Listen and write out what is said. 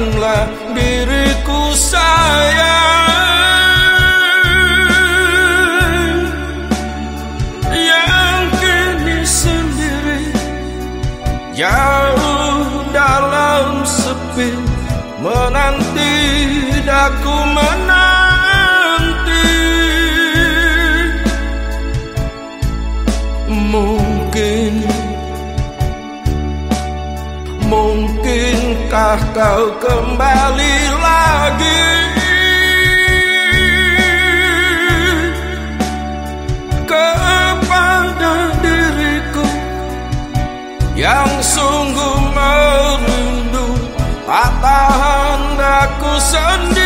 Biarkanlah diriku sayang. Yang kini sendiri Jauh dalam sepi Menanti daku menanti Mungkinkah kau kembali lagi? Kepada diriku Yang sungguh merindu Patah hendaku sendiri